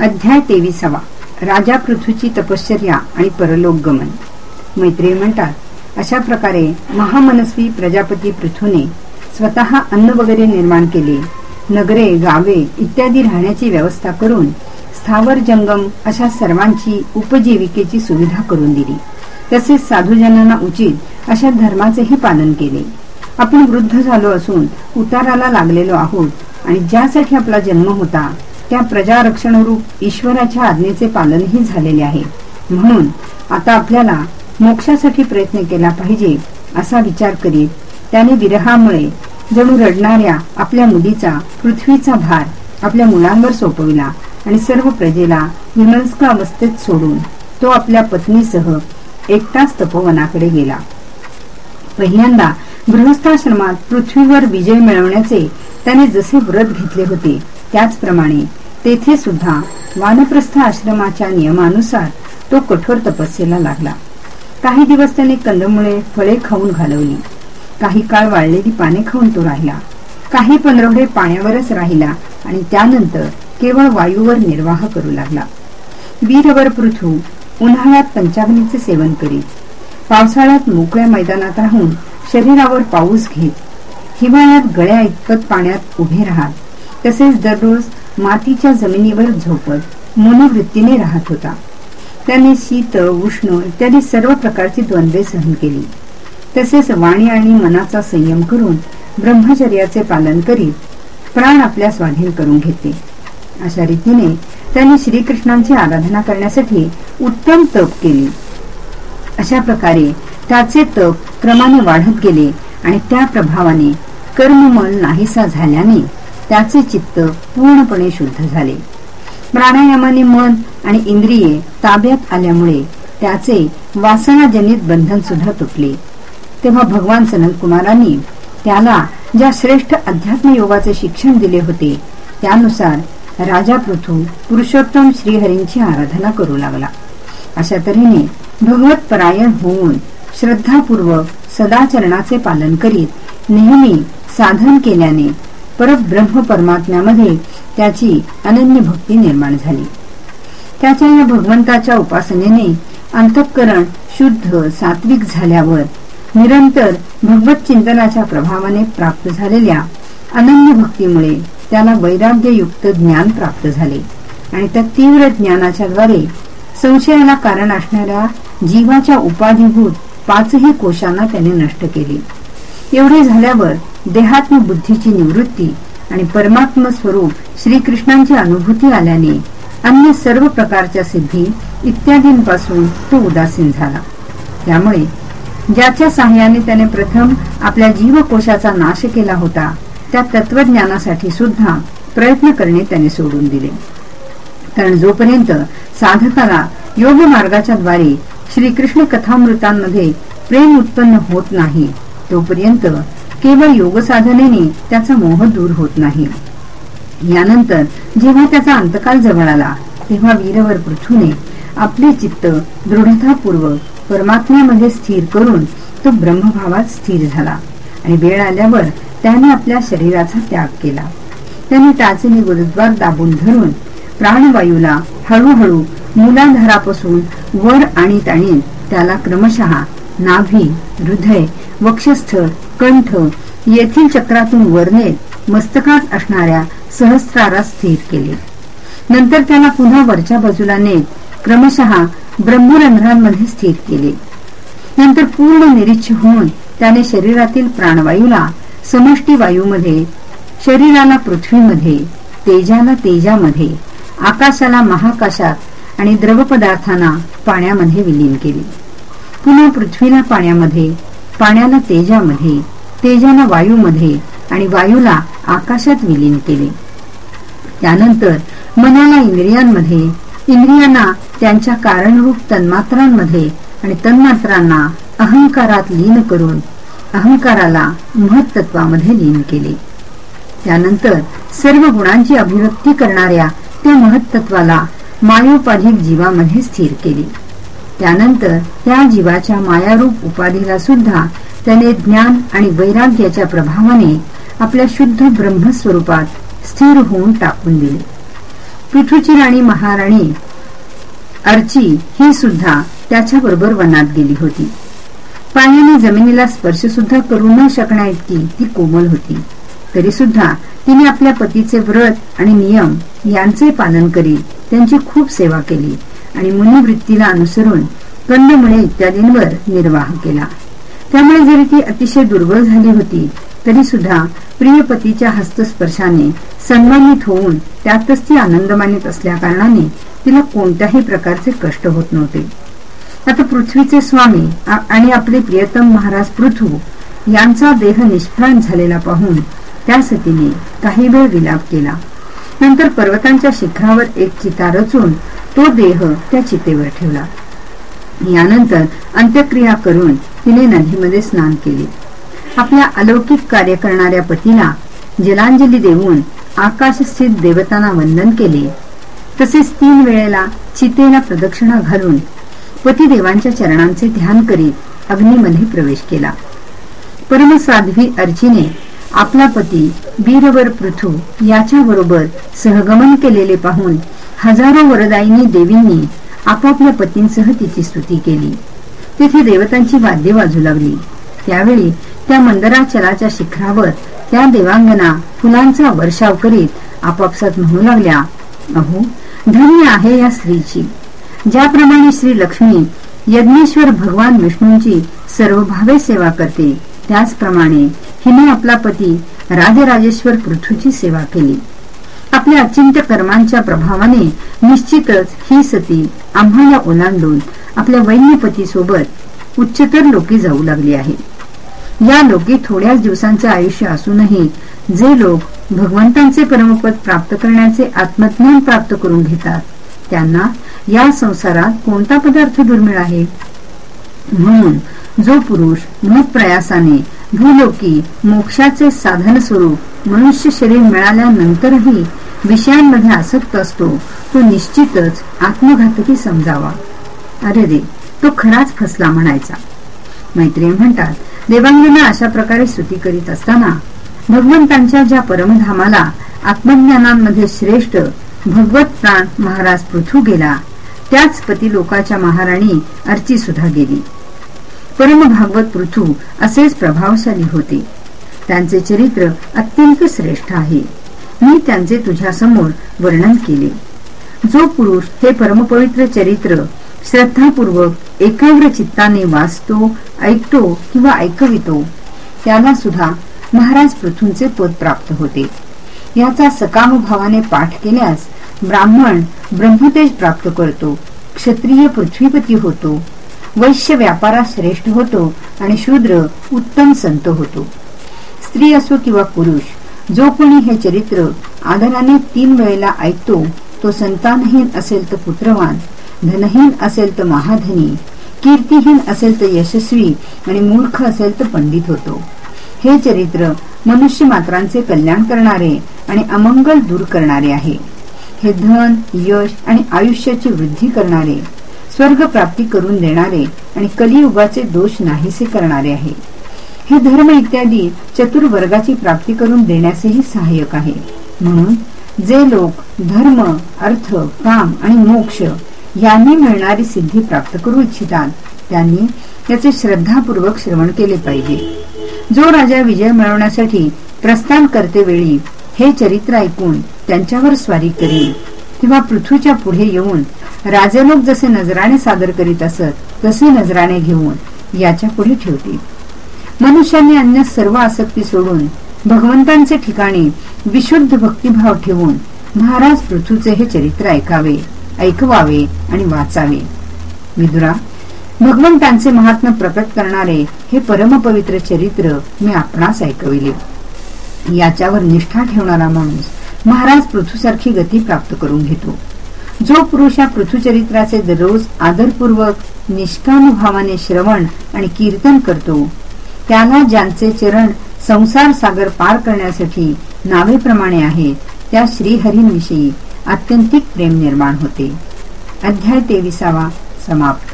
अध्याय तेविसावा. राजा पृथ्वीची तपश्चर्या आणि परलोक गमन. मैत्री म्हणतात अशा प्रकारे महामनस्वी प्रजापती पृथ्वीने स्वतः अन्न वगैरे निर्माण केले नगरे गावे इत्यादी राहण्याची व्यवस्था करून स्थावर जंगम अशा सर्वांची उपजीविकेची सुविधा करून दिली. तसेच साधूजनांना उचित अशा धर्माचेही पालन केले. आपण वृद्ध झालो असून उताराला लागलेलो आहोत आणि ज्यासाठी आपला जन्म होता त्या प्रजारक्षणरूप ईश्वराच्या आज्ञेचे पालनही झालेले आहे. म्हणून आता आपल्याला मोक्षासाठी प्रयत्न केला पाहिजे असा विचार करीत त्याने विरहामुळे जणू रडणाऱ्या आपल्या मुलीचा पृथ्वीचा भार आपल्या मुलांवर सोपविला आणि सर्व प्रजेला विमनस्क अवस्थेत सोडून तो आपल्या पत्नीसह एकटाच तपोवनाकडे गेला. पहिल्यांदा गृहस्थाश्रमात पृथ्वीवर विजय मिळवण्याचे त्याने जसे व्रत घेतले होते त्याचप्रमाणे तेथे सुद्धा वानप्रस्थ आश्रमाच्या नियमानुसार तो कठोर तपस्येला लागला. काही दिवस त्याने कंदमुळे फळे खाऊन घालवली. काही काळ वाळलेली पाने खाऊन तो राहिला. काही पंधरवडे पाण्यावरच राहिला आणि त्यानंतर केवळ वायूवर निर्वाह करू लागला. वीरवर पृथू उन्हाळ्यात पंचाग्नीचे सेवन करीत पावसाळ्यात मोकळ्या मैदानात राहून शरीरावर पाऊस घेत हिवाळ्यात गळ्या इतपत पाण्यात उभे राहत तसेच दररोज मातीच्या जमिनीवर झोपत मनोवृत्तीने राहत होता. त्याने शीत उष्ण इत्यादी सर्व प्रकारची द्वंद्वे सहन केली. तसेच वाणी आणि मनाचा संयम करून ब्रह्मचर्याचे पालन करीत प्राण आपल्या स्वाधीन करून घेते. अशा रीतीने त्याने श्रीकृष्णांची आराधना करण्यासाठी उत्तम तप केले. अशा प्रकारे त्याचे तप क्रमाने वाढत गेले आणि त्या प्रभावाने कर्ममल नाहीसा झाल्याने त्याचे चित्त पूर्णपणे शुद्ध झाले. प्राणायामाने मन आणि इंद्रिये ताब्यात आल्यामुळे त्याचे वासनाजनित बंधन सुद्धा तुटले. तेव्हा भगवान सनत कुमारांनी त्याला ज्या श्रेष्ठ अध्यात्म योगाचे शिक्षण दिले होते त्यानुसार राजा पृथू पुरुषोत्तम श्रीहरींची आराधना करू लागला. अशा तऱ्हेने भगवत परायण होऊन श्रद्धापूर्वक सदाचरणाचे पालन करीत नेहमी साधन केल्याने परब्रह्म परमात्म्यामध्ये त्याची अनन्य भक्ती निर्माण झाली. त्याच्या या भगवंताच्या उपासनेने अंतःकरण शुद्ध सात्विक झाल्यावर निरंतर भगवत चिंतनाच्या प्रभावाने प्राप्त झालेल्या अनन्य भक्तीमुळे त्याला वैराग्ययुक्त ज्ञान प्राप्त झाले आणि त्या तीव्र ज्ञानाच्या द्वारे संशयाला कारण असणाऱ्या जीवाच्या उपाधिभूत पाचही कोशांना त्याने नष्ट केली. एवढे झाल्यावर देहात्म बुद्धीची निवृत्ती आणि परमात्म स्वरूप श्रीकृष्णांची अनुभूती आल्याने अन्य सर्व प्रकारच्या सिद्धी इत्यादींपासून तो उदासीन झाला. त्यामुळे ज्याच्या सहाय्याने त्याने प्रथम आपल्या जीवकोशाचा नाश केला होता त्या तत्वज्ञानासाठी सुद्धा प्रयत्न करणे त्याने सोडून दिले. कारण जोपर्यंत साधकाला योग मार्गाच्या द्वारे श्रीकृष्ण कथामृतांमध्ये प्रेम उत्पन्न होत नाही तोपर्यंत केवळ योगसाधनेने त्याचा मोह दूर होत नाही. यानंतर जेव्हा त्याचा अंतकाल जवळ आला तेव्हा वीरवर पृथ्वीने आपले चित्त दृढतापूर्वक परमात्म्यामध्ये स्थिर करून तो ब्रह्मभावात स्थिर झाला आणि वेळ आल्यावर त्याने आपल्या शरीराचा त्याग केला. त्याने टाचणी गुरुद्वार दाबून धरून प्राणवायूला हळूहळू मुलाधारापासून वर आणीत आणीत त्याला क्रमशः नाभी हृदय वक्षस्थ कंठ येथील चक्रातून वरनेत मस्तकात असणाऱ्या सहस्रारात स्थिर केले. नंतर त्याला पुन्हा वरच्या बाजूला नेत क्रमशः ब्रह्मरंध्रांमध्ये स्थिर केले. नंतर पूर्ण निरीच्छ होऊन त्याने शरीरातील प्राणवायूला समष्टी वायूमध्ये शरीराला पृथ्वीमध्ये तेजाला तेजामध्ये आकाशाला महाकाशात आणि द्रवपदार्थांना पाण्यामध्ये विलीन केले. पुन्हा पृथ्वीला पाण्यामध्ये पाण्याला तेजामध्ये तेजाला वायूमध्ये आणि वायूला आकाशात विलीन केले. त्यानंतर मनाला इंद्रियांमध्ये इंद्रियांना त्यांच्या कारणरूप तन्मात्रांमध्ये आणि तन्मात्रांना अहंकारात लीन करून अहंकाराला महत्त्वामध्ये लीन केले. त्यानंतर सर्व गुणांची अभिव्यक्ती करणाऱ्या त्या महत्त्वाला मायोपाधिक जीवामध्ये स्थिर केले. त्यानंतर त्या जीवाच्या मायारूप उपाधीला सुद्धा त्याने ज्ञान आणि वैराग्याच्या प्रभावाने आपल्या शुद्ध ब्रह्मस्वरूपात स्थिर होऊन टाकून दिले. पृथ्वीची राणी महाराणी अर्ची ही सुद्धा त्याच्याबरोबर वनात गेली होती. पाण्याने जमिनीला स्पर्श सुद्धा करू न शकण्या इतकी ती कोमल होती. तरी सुद्धा तिने आपल्या पतीचे व्रत आणि नियम यांचे पालन करीत त्यांची खूप सेवा केली. आणि मुनिवृत्तीला अनुसरून कंदमुळे इत्यादींवर निर्वाह केला. त्यामुळे जरी ती अतिशय दुर्बल झाली होती तरी सुद्धा प्रियपतीच्या हस्तस्पर्शाने सन्मानित होऊन त्यातच ती आनंद मानित असल्या कारणाने तिला कोणत्याही प्रकारचे कष्ट होत नव्हते. आता पृथ्वीचे स्वामी आणि आपले प्रियतम महाराज पृथू यांचा देह निष्प्राण झालेला पाहून त्या सतीने काही वेळ विलाप केला. नंतर पर्वतांच्या शिखरावर एक चिता रचून तो देह त्या चितेवर ठेवला. यानंतर अंत्यक्रिया करून तिने नदीमध्ये स्नान केले. आपल्या अलौकिक कार्य करणाऱ्या पतीला जलांजली देऊन आकाशस्थित देवतांना वंदन केले. तसेच तीन वेळेला चितेला प्रदक्षिणा घालून पतिदेवांच्या चरणांचे ध्यान करीत अग्निमध्ये प्रवेश केला. परमसाध्वी अर्चीने आपला पती वीरवर पृथू याच्याबरोबर सहगमन केलेले पाहून हजारो वरदायिनी देवींनी आपापल्या पतींसह तिची स्तुती केली. तिथे देवतांची वाद्य वाजू लागली. त्यावेळी त्या मंदराचलाच्या शिखरावर त्या देवांगना फुलांचा वर्षाव करीत आपापसात म्हणू लागल्या अहो धन्य आहे या स्त्रीची. ज्याप्रमाणे श्री लक्ष्मी यज्ञेश्वर भगवान विष्णूंची सर्वभावे सेवा करते त्याचप्रमाणे हिने आपला पती राजराजेश्वर पृथ्वीची सेवा केली. आपल्या अचिंत्य कर्मांच्या प्रभावाने निश्चितच ही सती आम्हाला ओलांडून आपल्या वैन्यपती सोबत उच्चतर लोकी जाऊ लागली आहे. या लोकी थोड्याच दिवसांचे आयुष्य असूनही जे लोक भगवंतांचे परमपद प्राप्त करण्याचे आत्मज्ञान प्राप्त करून घेतात त्यांना या संसारात कोणता पदार्थ दुर्मिळ आहे? म्हणून जो पुरुष मत प्रयासाने भूलोकी मोक्षाचे साधन स्वरूप मनुष्य शरीर मिळाल्यानंतरही विषयांमध्ये आसक्त असतो तो निश्चितच आत्मघातकी समजावा. अरे रे तो खराच फसला म्हणायचा. मैत्रिणी म्हणतात देवांगीना अशा प्रकारे स्तुती करीत असताना भगवंतांच्या ज्या परमधामाला आत्मज्ञानांमध्ये श्रेष्ठ भगवत प्राण महाराज पृथू गेला त्याच पती लोकाच्या महाराणी अर्ची सुद्धा गेली. परम भागवत पृथू असेच प्रभावशाली होते. त्यांचे चरित्र अत्यंत श्रेष्ठ आहे. मी त्यांचे तुझ्या समोर वर्णन केले. जो पुरुष हे परमपवित्र चरित्र श्रद्धापूर्वक एकाग्र चित्ताने वाचतो ऐकतो किंवा ऐकवितो त्याला सुद्धा महाराज पृथूंचे पद प्राप्त होते. याचा सकाम भावाने पाठ केल्यास ब्राह्मण ब्रह्मतेज प्राप्त करतो क्षत्रिय पृथ्वीपती होतो वैश्य व्यापारात श्रेष्ठ होतो आणि शूद्र उत्तम संत होतो. स्त्री असो किंवा पुरुष जो कोणी हे चरित्र आदराने तीन वेळेला ऐकतो तो संतानहीन असेल तर पुत्रवान धनहीन असेल तर महाधनी कीर्तिहीन असेल तर यशस्वी आणि मूर्ख असेल तर पंडित होतो. हे चरित्र मनुष्य मात्रांचे कल्याण करणारे आणि अमंगल दूर करणारे आहे. हे धन यश आणि आयुष्याची वृद्धी करणारे स्वर्ग प्राप्ती करून देणारे आणि कलियुगाचे दोष नाहीसे करणारे आहे. हे धर्म इत्यादी चतुर्वर्गाची प्राप्ती करून देण्यासही सहाय्यक आहे. म्हणून जे लोक धर्म अर्थ काम आणि मोक्ष यांनी मिळणारी सिद्धी प्राप्त करू इच्छितात त्यांनी याचे श्रद्धापूर्वक श्रवण केले पाहिजे. जो राजा विजय मिळवण्यासाठी प्रस्थान करते वेळी हे चरित्र ऐकून त्यांच्यावर स्वारी करेल किंवा पृथ्वीच्या पुढे येऊन राजलोक जसे नजराणे सादर करीत असत तसे नजराणे घेऊन याच्यापुढे ठेवतील. मनुष्यांनी अन्य सर्व आसक्ती सोडून भगवंतांचे ठिकाणी विशुद्ध भक्तिभाव ठेवून महाराज पृथ्वीचे हे चरित्र ऐकावे ऐकवावे आणि वाचावे. विदुरा भगवंतांचे महात्म प्रकट करणारे हे परमपवित्र चरित्र मी आपणास ऐकविले. याच्यावर निष्ठा ठेवणारा माणूस महाराज पृथ्वीसारखी गती प्राप्त करून घेतो. जो पुरुष या पृथ्वीचरित्राचे दररोज आदरपूर्वक निष्कामभावाने श्रवण आणि कीर्तन करतो त्याला ज्यांचे चरण संसार सागर पार करण्यासाठी नावेप्रमाणे आहे त्या श्रीहरींविषयी आत्यंतिक प्रेम निर्माण होते. अध्याय तेविसावा समाप्त.